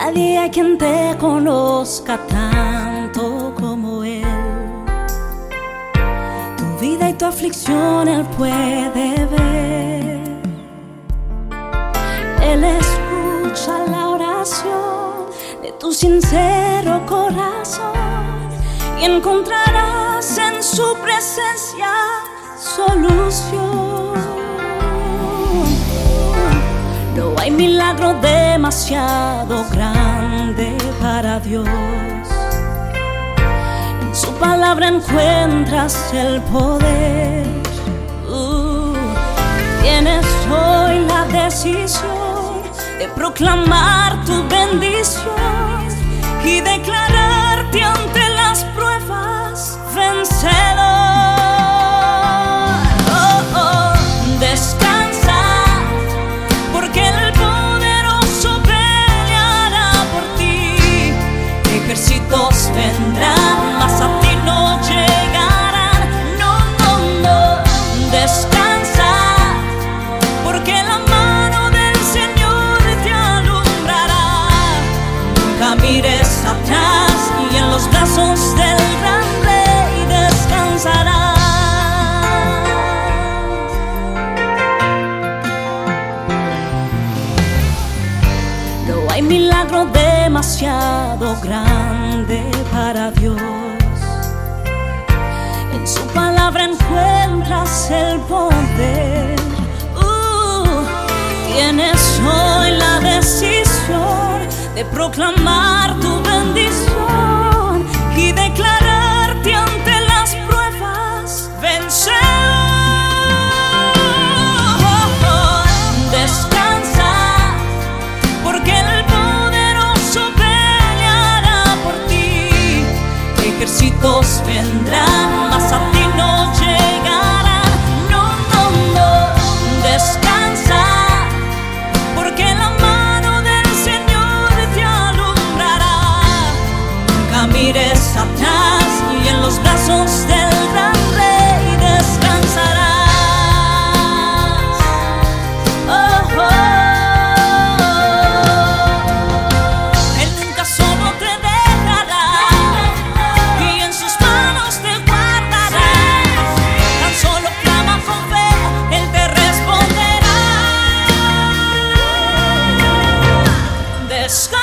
Nadie hay quien te conozca tanto como Él. Tu vida y tu aflicción Él puede ver. Él escucha la oración de tu sincero corazón y encontrarás en su presencia solución. Hay milagro demasiado grande para Dios. En su palabra encuentras el poder. Uh, tienes hoy la decisión de proclamar tu hay milagro demasiado grande para Dios. En su palabra encuentras el poder. Uh, tienes hoy la decisión de proclamar tu bendición sky.